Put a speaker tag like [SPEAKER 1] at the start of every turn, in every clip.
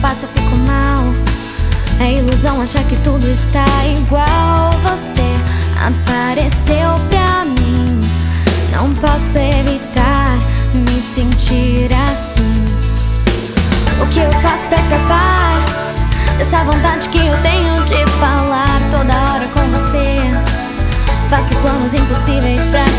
[SPEAKER 1] passo eu fico mal. É ilusão achar que tudo está igual. Você apareceu pra mim. Não posso evitar me sentir assim. O que eu faço pra escapar dessa vontade que eu tenho de falar toda hora com você? Faço planos impossíveis pra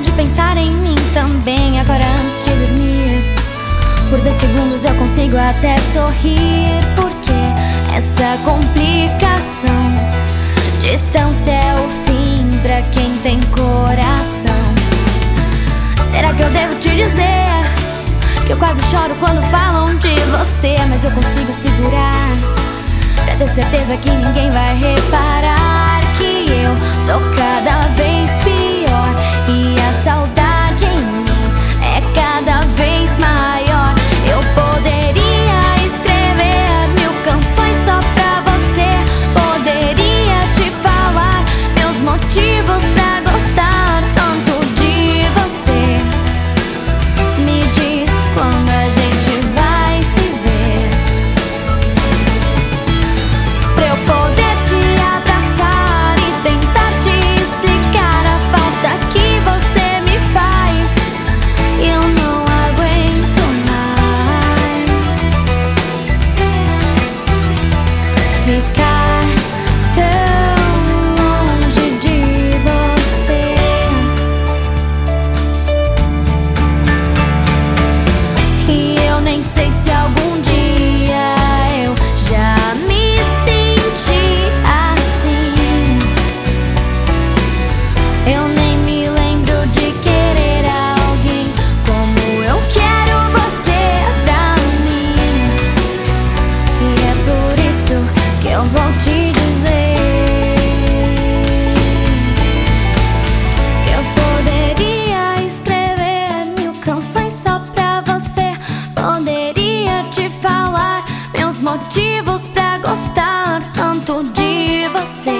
[SPEAKER 1] de pensar em mim também. Agora, antes de dormir, por dois segundos eu consigo até sorrir. Porque essa complicação, distância é o fim pra quem tem coração. Será que eu devo te dizer que eu quase choro quando falam de você? Mas eu consigo segurar. Pra ter certeza que ninguém vai reparar motivos pra gostar tanto de você.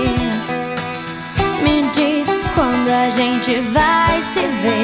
[SPEAKER 1] Me diz quando a gente vai se ver.